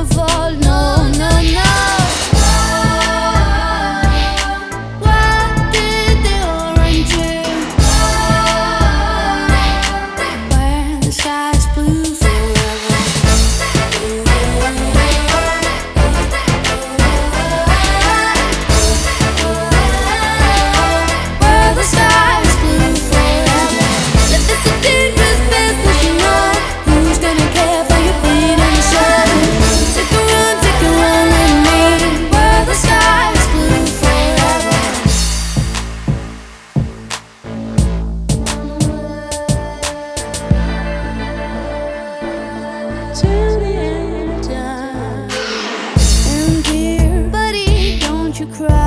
of all. cry.